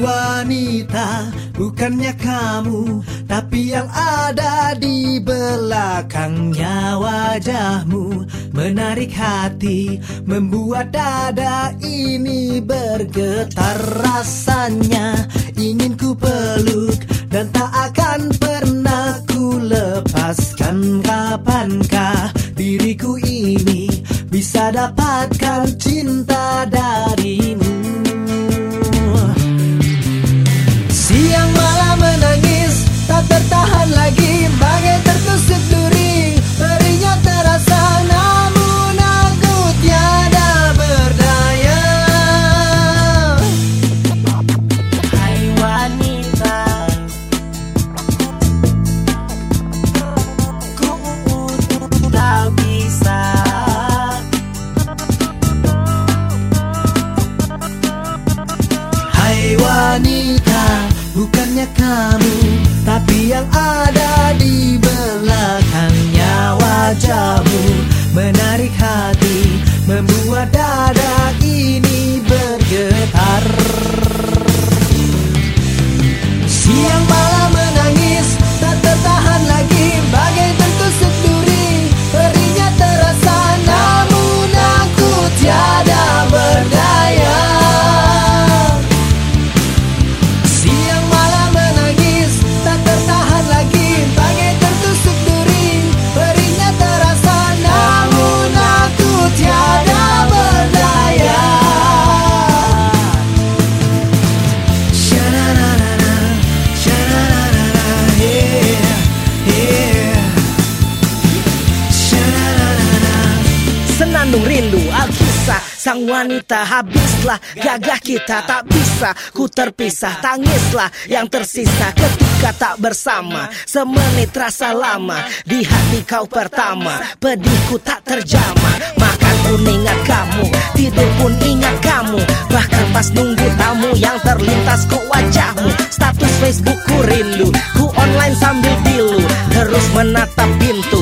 wanita bukannya kamu Tapi yang ada di belakangnya wajahmu. Menarik hati Membuat dada ini bergetar. Rasanya Ingin ku peluk Dan tak akan pernah ku lepaskan. Kapankah diriku ini Bisa dapatkan cinta darimu Wanita Bukannya kamu Tapi yang ada di belakangnya Senandung rindu. Alkisah sang wanita Habislah. Gagah kita tak bisa Ku terpisah. Tangislah yang tersisa Ketika tak bersama. Semenit rasa lama Di hati kau pertama. Pedihku tak terjama. Makan pun ingat kamu Tidur pun ingat kamu. Bahkan pas nunggu tamu Yang terlintas kok wajahmu. Status Facebookku rindu Ku online sambil pilu. Terus menatap pintu